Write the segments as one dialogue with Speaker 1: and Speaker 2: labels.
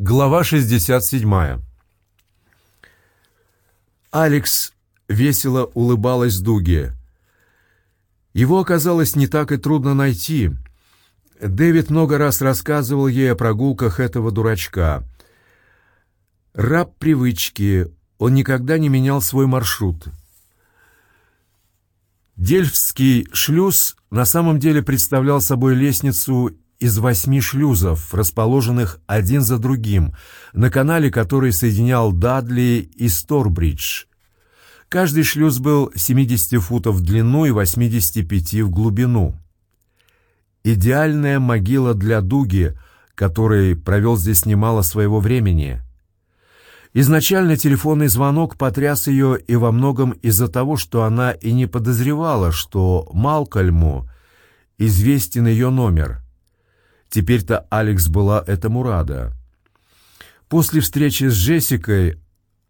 Speaker 1: Глава 67. Алекс весело улыбалась Дуге. Его оказалось не так и трудно найти. Дэвид много раз рассказывал ей о прогулках этого дурачка. Раб привычки, он никогда не менял свой маршрут. Дельфский шлюз на самом деле представлял собой лестницу из восьми шлюзов, расположенных один за другим, на канале, который соединял Дадли и Сторбридж. Каждый шлюз был 70 футов в длину и 85 в глубину. Идеальная могила для Дуги, который провел здесь немало своего времени. Изначально телефонный звонок потряс ее и во многом из-за того, что она и не подозревала, что Малкольму известен ее номер – Теперь-то Алекс была этому рада. После встречи с Джессикой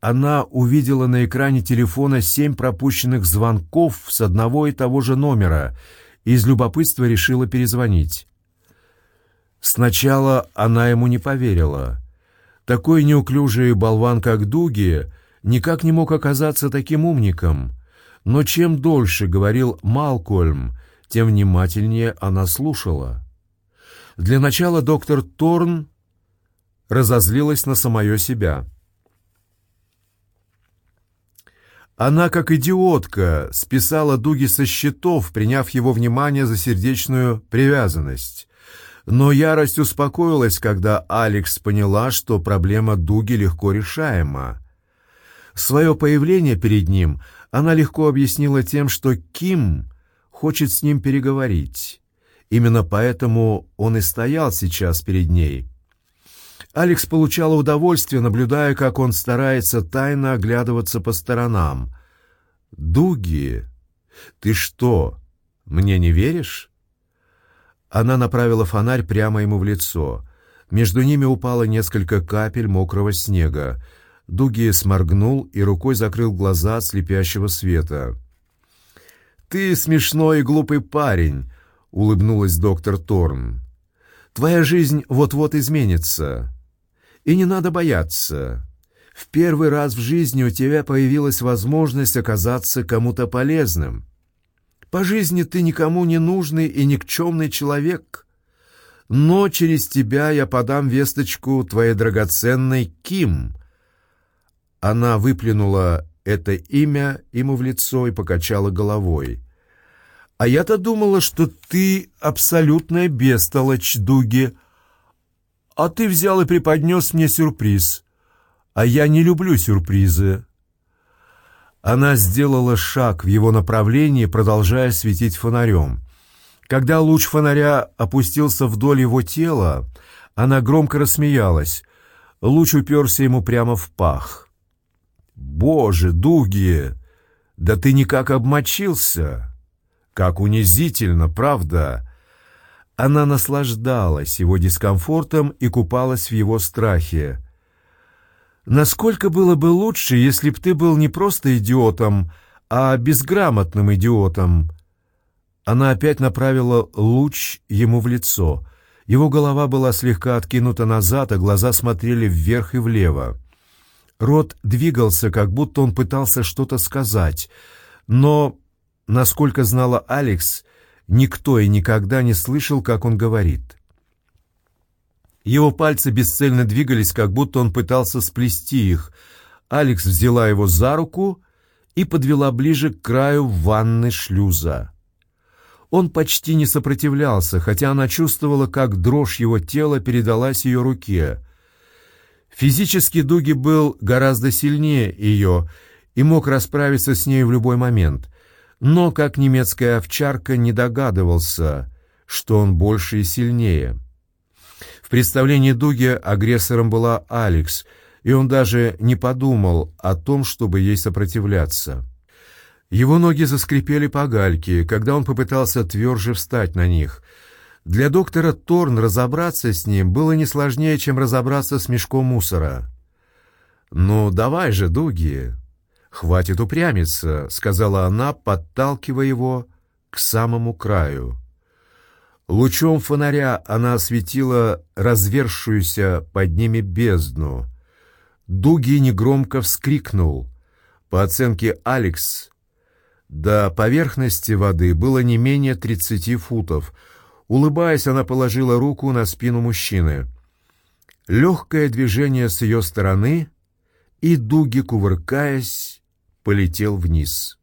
Speaker 1: она увидела на экране телефона семь пропущенных звонков с одного и того же номера и из любопытства решила перезвонить. Сначала она ему не поверила. Такой неуклюжий болван, как Дуги, никак не мог оказаться таким умником. Но чем дольше говорил Малкольм, тем внимательнее она слушала. Для начала доктор Торн разозлилась на самое себя. Она, как идиотка, списала Дуги со счетов, приняв его внимание за сердечную привязанность. Но ярость успокоилась, когда Алекс поняла, что проблема Дуги легко решаема. Свое появление перед ним она легко объяснила тем, что Ким хочет с ним переговорить. Именно поэтому он и стоял сейчас перед ней. Алекс получала удовольствие, наблюдая, как он старается тайно оглядываться по сторонам. «Дуги, ты что, мне не веришь?» Она направила фонарь прямо ему в лицо. Между ними упало несколько капель мокрого снега. Дуги сморгнул и рукой закрыл глаза от слепящего света. «Ты смешной и глупый парень», — улыбнулась доктор Торн. «Твоя жизнь вот-вот изменится. И не надо бояться. В первый раз в жизни у тебя появилась возможность оказаться кому-то полезным. По жизни ты никому не нужный и никчемный человек. Но через тебя я подам весточку твоей драгоценной Ким». Она выплюнула это имя ему в лицо и покачала головой. А я-то думала, что ты абсолютная бестолочь, Дуги. А ты взял и преподнес мне сюрприз. А я не люблю сюрпризы. Она сделала шаг в его направлении, продолжая светить фонарем. Когда луч фонаря опустился вдоль его тела, она громко рассмеялась. Луч уперся ему прямо в пах. «Боже, Дуги, да ты никак обмочился!» Как унизительно, правда? Она наслаждалась его дискомфортом и купалась в его страхе. Насколько было бы лучше, если б ты был не просто идиотом, а безграмотным идиотом? Она опять направила луч ему в лицо. Его голова была слегка откинута назад, а глаза смотрели вверх и влево. Рот двигался, как будто он пытался что-то сказать, но Насколько знала Алекс, никто и никогда не слышал, как он говорит. Его пальцы бесцельно двигались, как будто он пытался сплести их. Алекс взяла его за руку и подвела ближе к краю ванны шлюза. Он почти не сопротивлялся, хотя она чувствовала, как дрожь его тела передалась ее руке. Физически Дуги был гораздо сильнее ее и мог расправиться с ней в любой момент но, как немецкая овчарка, не догадывался, что он больше и сильнее. В представлении Дуги агрессором была Алекс, и он даже не подумал о том, чтобы ей сопротивляться. Его ноги заскрипели по гальке, когда он попытался тверже встать на них. Для доктора Торн разобраться с ним было не сложнее, чем разобраться с мешком мусора. «Ну, давай же, Дуги, «Хватит упрямиться», — сказала она, подталкивая его к самому краю. Лучом фонаря она осветила развершуюся под ними бездну. Дуги негромко вскрикнул. По оценке Алекс, до поверхности воды было не менее тридцати футов. Улыбаясь, она положила руку на спину мужчины. Легкое движение с ее стороны, и Дуги, кувыркаясь, полетел вниз.